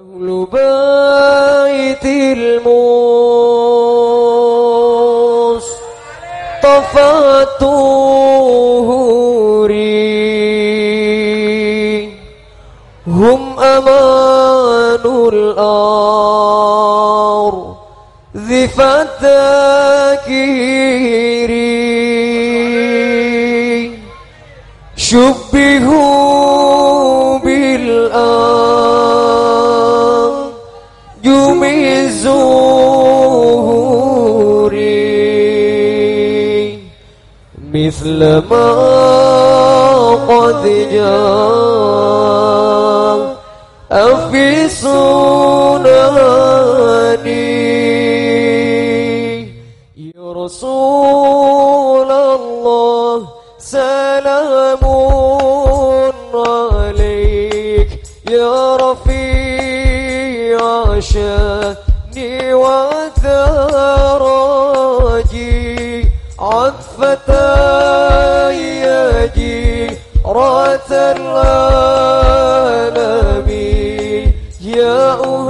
أهل بيت المصطفى الطهوري هم أمان الأرض ذي فتاكيري شبهوا مثل ما قد جاء. في سناني يا رسول الله سلام عليك. يا رفيع شأني وثراجي عطفة العالمين يا أهيل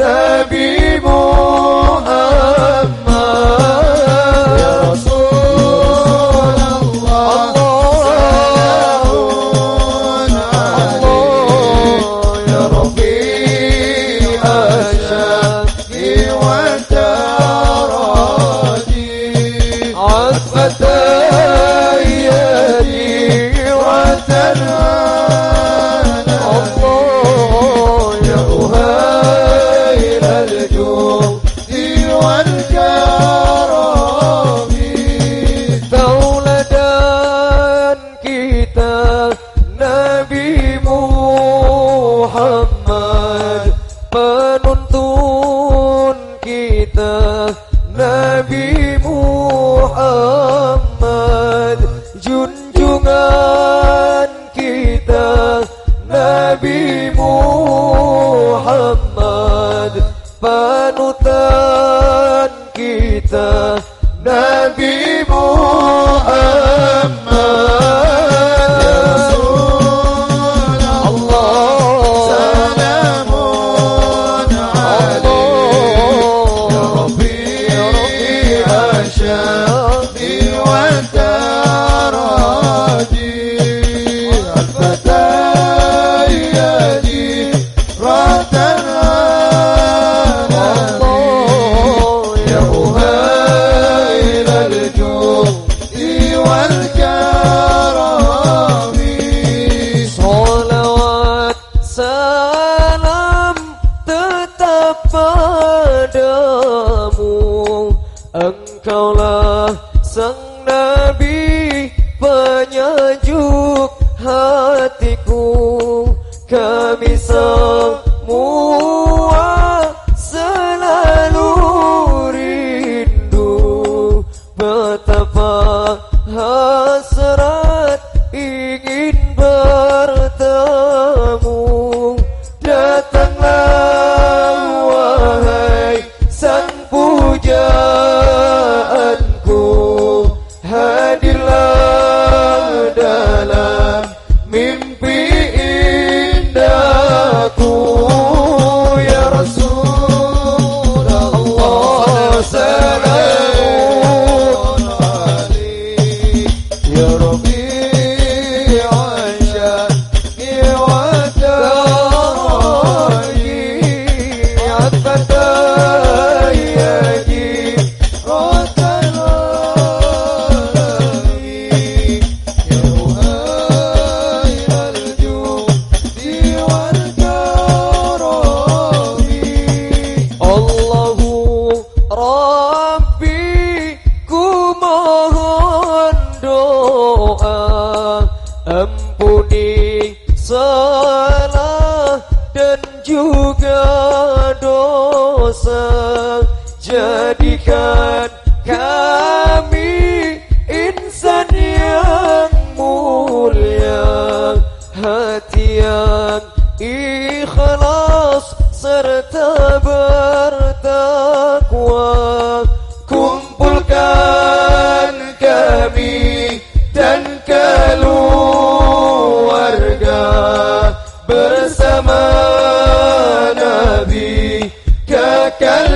bebimos. Kita Nabi Muhammad Junjungan kita Nabi Muhammad Panutan kita Nabi sang Nabi penyejuk hatiku. Kami semua selalu rindu Betapa ampuni salah dan juga dosa quero.